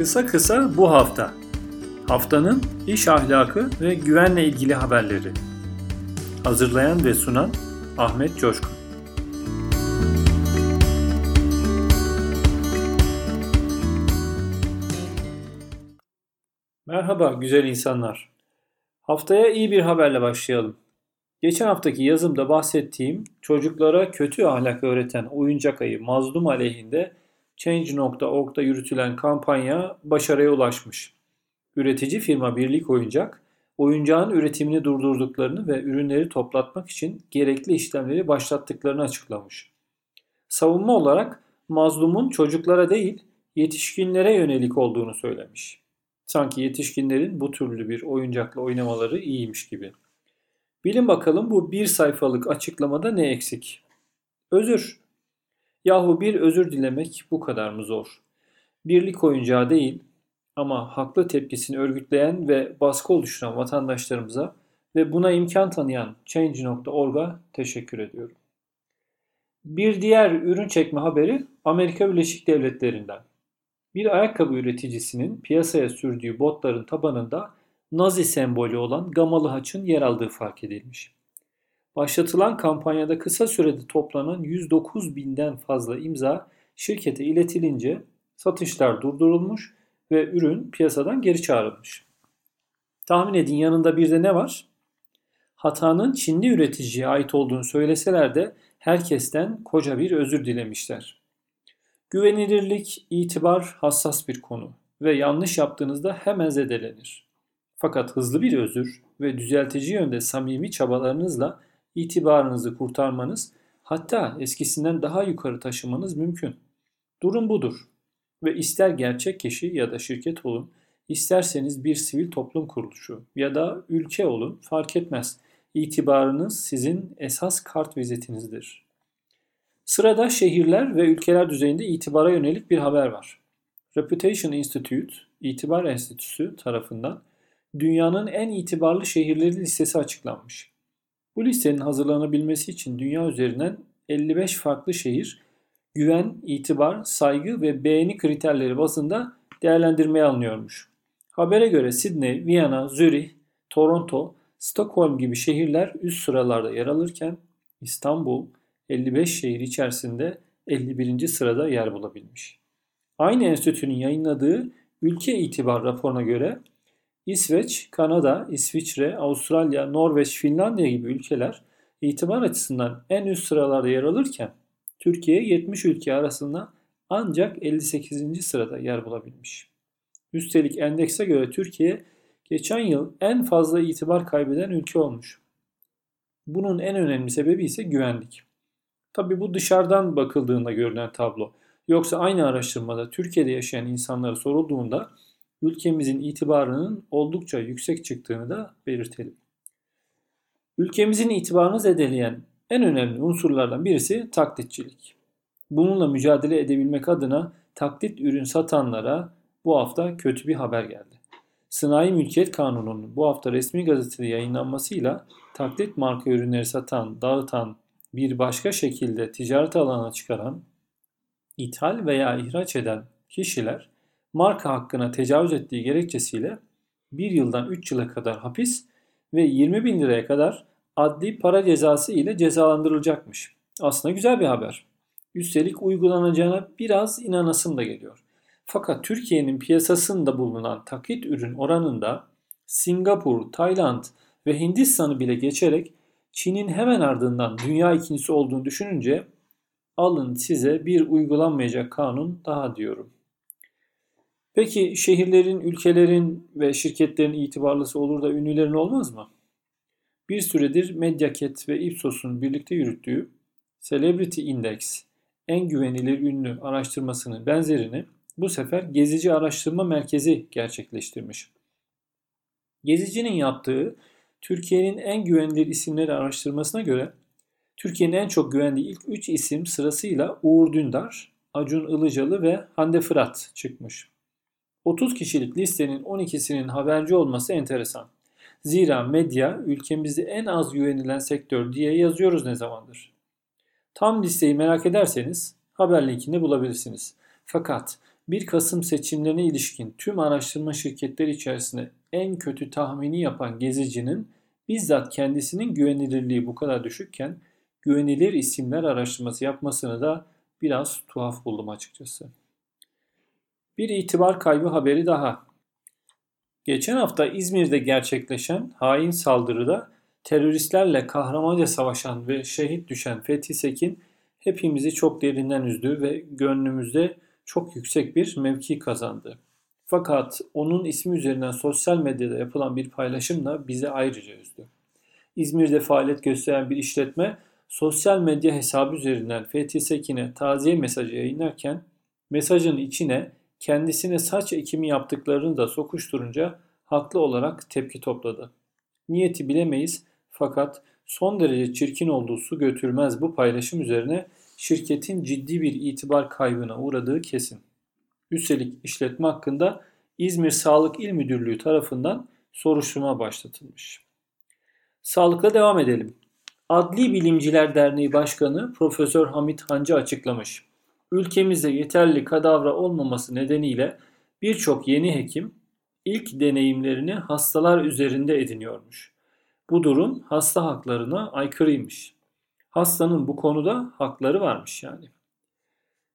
Kısa kısa bu hafta. Haftanın iş ahlakı ve güvenle ilgili haberleri. Hazırlayan ve sunan Ahmet Coşkun. Merhaba güzel insanlar. Haftaya iyi bir haberle başlayalım. Geçen haftaki yazımda bahsettiğim çocuklara kötü ahlak öğreten oyuncak ayı mazlum aleyhinde Change.org'da yürütülen kampanya başarıya ulaşmış. Üretici firma Birlik Oyuncak, oyuncağın üretimini durdurduklarını ve ürünleri toplatmak için gerekli işlemleri başlattıklarını açıklamış. Savunma olarak mazlumun çocuklara değil yetişkinlere yönelik olduğunu söylemiş. Sanki yetişkinlerin bu türlü bir oyuncakla oynamaları iyiymiş gibi. Bilin bakalım bu bir sayfalık açıklamada ne eksik? Özür. Yahu bir özür dilemek bu kadar mı zor? Birlik oyuncağı değil ama haklı tepkisini örgütleyen ve baskı oluşturan vatandaşlarımıza ve buna imkan tanıyan Change.org'a teşekkür ediyorum. Bir diğer ürün çekme haberi Amerika Birleşik Devletleri'nden. Bir ayakkabı üreticisinin piyasaya sürdüğü botların tabanında Nazi sembolü olan gamalı haçın yer aldığı fark edilmiş. Başlatılan kampanyada kısa sürede toplanan 109 binden fazla imza şirkete iletilince satışlar durdurulmuş ve ürün piyasadan geri çağrılmış. Tahmin edin yanında bir de ne var? Hatanın Çinli üreticiye ait olduğunu söyleseler de herkesten koca bir özür dilemişler. Güvenilirlik, itibar hassas bir konu ve yanlış yaptığınızda hemen zedelenir. Fakat hızlı bir özür ve düzeltici yönde samimi çabalarınızla itibarınızı kurtarmanız hatta eskisinden daha yukarı taşımanız mümkün. Durum budur. Ve ister gerçek kişi ya da şirket olun, isterseniz bir sivil toplum kuruluşu ya da ülke olun fark etmez. İtibarınız sizin esas kart vizitinizdir. Sırada şehirler ve ülkeler düzeyinde itibara yönelik bir haber var. Reputation Institute, İtibar Enstitüsü tarafından dünyanın en itibarlı şehirleri listesi açıklanmış. Bu listenin hazırlanabilmesi için dünya üzerinden 55 farklı şehir güven, itibar, saygı ve beğeni kriterleri bazında değerlendirmeye alınıyormuş. Habere göre Sydney, Viyana, Zürih, Toronto, Stockholm gibi şehirler üst sıralarda yer alırken İstanbul 55 şehir içerisinde 51. sırada yer bulabilmiş. Aynı enstitünün yayınladığı ülke itibar raporuna göre İsveç, Kanada, İsviçre, Avustralya, Norveç, Finlandiya gibi ülkeler itibar açısından en üst sıralarda yer alırken Türkiye 70 ülke arasında ancak 58. sırada yer bulabilmiş. Üstelik endekse göre Türkiye geçen yıl en fazla itibar kaybeden ülke olmuş. Bunun en önemli sebebi ise güvenlik. Tabi bu dışarıdan bakıldığında görünen tablo. Yoksa aynı araştırmada Türkiye'de yaşayan insanlara sorulduğunda ülkemizin itibarının oldukça yüksek çıktığını da belirtelim. Ülkemizin itibarını zedeleyen en önemli unsurlardan birisi taklitçilik. Bununla mücadele edebilmek adına taklit ürün satanlara bu hafta kötü bir haber geldi. Sınai Mülkiyet Kanunu'nun bu hafta resmi gazetede yayınlanmasıyla taklit marka ürünleri satan, dağıtan, bir başka şekilde ticaret alanına çıkaran, ithal veya ihraç eden kişiler marka hakkına tecavüz ettiği gerekçesiyle 1 yıldan 3 yıla kadar hapis ve 20 bin liraya kadar adli para cezası ile cezalandırılacakmış. Aslında güzel bir haber. Üstelik uygulanacağına biraz inanasım da geliyor. Fakat Türkiye'nin piyasasında bulunan taklit ürün oranında Singapur, Tayland ve Hindistan'ı bile geçerek Çin'in hemen ardından dünya ikincisi olduğunu düşününce alın size bir uygulanmayacak kanun daha diyorum. Peki şehirlerin, ülkelerin ve şirketlerin itibarlısı olur da ünlülerin olmaz mı? Bir süredir Mediaket ve Ipsos'un birlikte yürüttüğü Celebrity Index en güvenilir ünlü araştırmasının benzerini bu sefer Gezici Araştırma Merkezi gerçekleştirmiş. Gezici'nin yaptığı Türkiye'nin en güvenilir isimleri araştırmasına göre Türkiye'nin en çok güvendiği ilk 3 isim sırasıyla Uğur Dündar, Acun Ilıcalı ve Hande Fırat çıkmış. 30 kişilik listenin 12'sinin haberci olması enteresan. Zira medya ülkemizde en az güvenilen sektör diye yazıyoruz ne zamandır. Tam listeyi merak ederseniz haber linkini bulabilirsiniz. Fakat 1 Kasım seçimlerine ilişkin tüm araştırma şirketleri içerisinde en kötü tahmini yapan gezicinin bizzat kendisinin güvenilirliği bu kadar düşükken güvenilir isimler araştırması yapmasını da biraz tuhaf buldum açıkçası. Bir itibar kaybı haberi daha. Geçen hafta İzmir'de gerçekleşen hain saldırıda teröristlerle kahramanca savaşan ve şehit düşen Fethi Sekin hepimizi çok derinden üzdü ve gönlümüzde çok yüksek bir mevki kazandı. Fakat onun ismi üzerinden sosyal medyada yapılan bir paylaşım da bizi ayrıca üzdü. İzmir'de faaliyet gösteren bir işletme sosyal medya hesabı üzerinden Fethi Sekin'e taziye mesajı yayınlarken mesajın içine kendisine saç ekimi yaptıklarını da sokuşturunca haklı olarak tepki topladı. Niyeti bilemeyiz fakat son derece çirkin olduğu su götürmez bu paylaşım üzerine şirketin ciddi bir itibar kaybına uğradığı kesin. Üstelik işletme hakkında İzmir Sağlık İl Müdürlüğü tarafından soruşturma başlatılmış. Sağlıkla devam edelim. Adli Bilimciler Derneği Başkanı Profesör Hamit Hancı açıklamış. Ülkemizde yeterli kadavra olmaması nedeniyle birçok yeni hekim ilk deneyimlerini hastalar üzerinde ediniyormuş. Bu durum hasta haklarına aykırıymış. Hastanın bu konuda hakları varmış yani.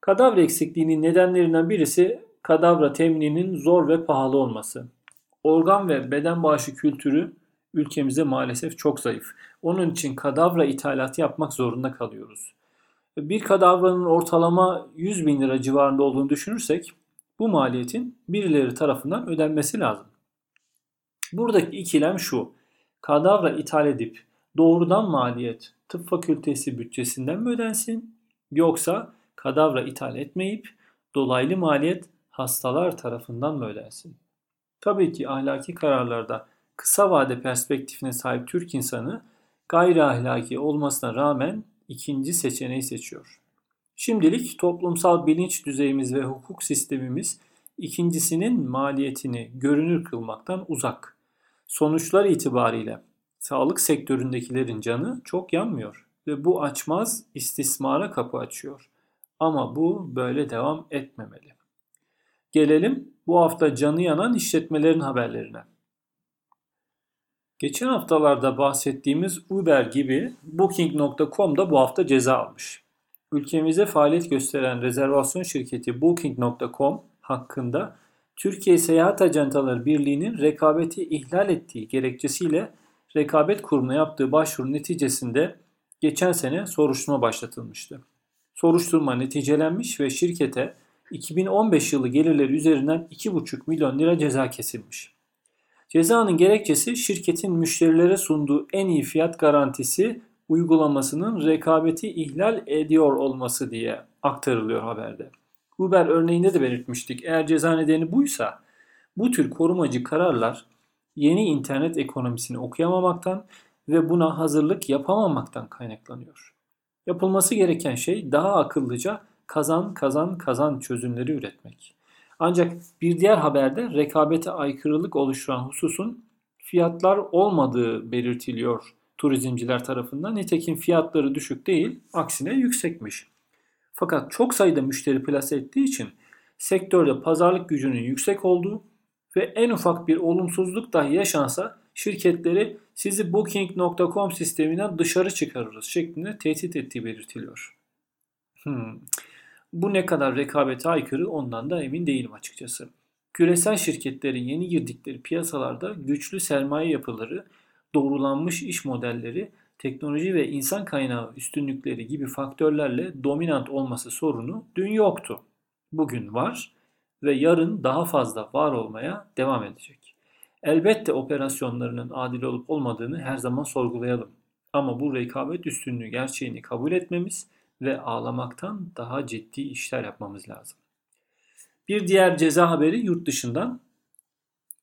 Kadavra eksikliğinin nedenlerinden birisi kadavra temininin zor ve pahalı olması. Organ ve beden bağışı kültürü ülkemizde maalesef çok zayıf. Onun için kadavra ithalatı yapmak zorunda kalıyoruz. Bir kadavranın ortalama 100 bin lira civarında olduğunu düşünürsek bu maliyetin birileri tarafından ödenmesi lazım. Buradaki ikilem şu. Kadavra ithal edip doğrudan maliyet tıp fakültesi bütçesinden mi ödensin yoksa kadavra ithal etmeyip dolaylı maliyet hastalar tarafından mı ödensin? Tabii ki ahlaki kararlarda kısa vade perspektifine sahip Türk insanı gayri ahlaki olmasına rağmen ikinci seçeneği seçiyor. Şimdilik toplumsal bilinç düzeyimiz ve hukuk sistemimiz ikincisinin maliyetini görünür kılmaktan uzak. Sonuçlar itibariyle sağlık sektöründekilerin canı çok yanmıyor ve bu açmaz istismara kapı açıyor. Ama bu böyle devam etmemeli. Gelelim bu hafta canı yanan işletmelerin haberlerine. Geçen haftalarda bahsettiğimiz Uber gibi Booking.com da bu hafta ceza almış. Ülkemizde faaliyet gösteren rezervasyon şirketi Booking.com hakkında Türkiye Seyahat Ajantaları Birliği'nin rekabeti ihlal ettiği gerekçesiyle rekabet kurumuna yaptığı başvuru neticesinde geçen sene soruşturma başlatılmıştı. Soruşturma neticelenmiş ve şirkete 2015 yılı gelirleri üzerinden 2,5 milyon lira ceza kesilmiş. Cezanın gerekçesi şirketin müşterilere sunduğu en iyi fiyat garantisi uygulamasının rekabeti ihlal ediyor olması diye aktarılıyor haberde. Uber örneğinde de belirtmiştik. Eğer ceza nedeni buysa bu tür korumacı kararlar yeni internet ekonomisini okuyamamaktan ve buna hazırlık yapamamaktan kaynaklanıyor. Yapılması gereken şey daha akıllıca kazan kazan kazan çözümleri üretmek. Ancak bir diğer haberde rekabete aykırılık oluşturan hususun fiyatlar olmadığı belirtiliyor turizmciler tarafından. Nitekim fiyatları düşük değil, aksine yüksekmiş. Fakat çok sayıda müşteri plase ettiği için sektörde pazarlık gücünün yüksek olduğu ve en ufak bir olumsuzluk dahi yaşansa şirketleri sizi booking.com sisteminden dışarı çıkarırız şeklinde tehdit ettiği belirtiliyor. Hmm. Bu ne kadar rekabete aykırı ondan da emin değilim açıkçası. Küresel şirketlerin yeni girdikleri piyasalarda güçlü sermaye yapıları, doğrulanmış iş modelleri, teknoloji ve insan kaynağı üstünlükleri gibi faktörlerle dominant olması sorunu dün yoktu. Bugün var ve yarın daha fazla var olmaya devam edecek. Elbette operasyonlarının adil olup olmadığını her zaman sorgulayalım. Ama bu rekabet üstünlüğü gerçeğini kabul etmemiz ve ağlamaktan daha ciddi işler yapmamız lazım. Bir diğer ceza haberi yurt dışından.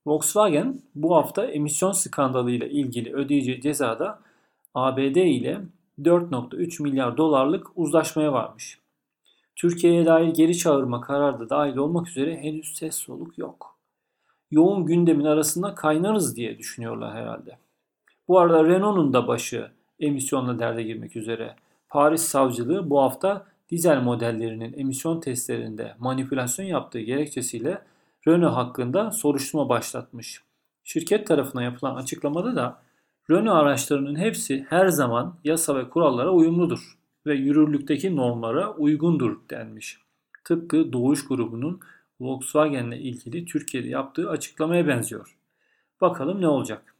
Volkswagen bu hafta emisyon skandalı ile ilgili ödeyeceği cezada ABD ile 4.3 milyar dolarlık uzlaşmaya varmış. Türkiye'ye dair geri çağırma kararı da dahil olmak üzere henüz ses soluk yok. Yoğun gündemin arasında kaynarız diye düşünüyorlar herhalde. Bu arada Renault'un da başı emisyonla derde girmek üzere. Paris Savcılığı bu hafta dizel modellerinin emisyon testlerinde manipülasyon yaptığı gerekçesiyle Renault hakkında soruşturma başlatmış. Şirket tarafından yapılan açıklamada da Renault araçlarının hepsi her zaman yasa ve kurallara uyumludur ve yürürlükteki normlara uygundur denmiş. Tıpkı Doğuş grubunun Volkswagen'le ilgili Türkiye'de yaptığı açıklamaya benziyor. Bakalım ne olacak?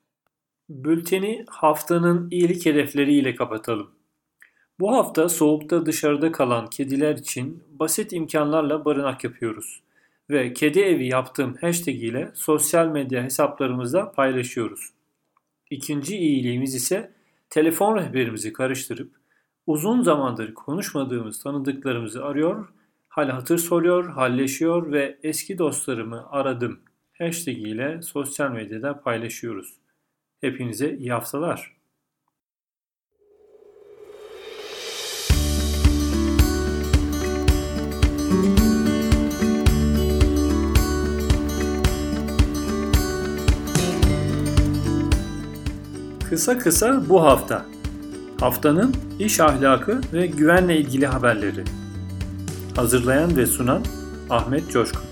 Bülteni haftanın iyilik hedefleriyle kapatalım. Bu hafta soğukta dışarıda kalan kediler için basit imkanlarla barınak yapıyoruz ve kedi evi yaptığım hashtag ile sosyal medya hesaplarımızda paylaşıyoruz. İkinci iyiliğimiz ise telefon rehberimizi karıştırıp uzun zamandır konuşmadığımız tanıdıklarımızı arıyor, hal hatır soruyor, halleşiyor ve eski dostlarımı aradım hashtag ile sosyal medyada paylaşıyoruz. Hepinize iyi haftalar. Kısa kısa bu hafta. Haftanın iş ahlakı ve güvenle ilgili haberleri. Hazırlayan ve sunan Ahmet Coşkun.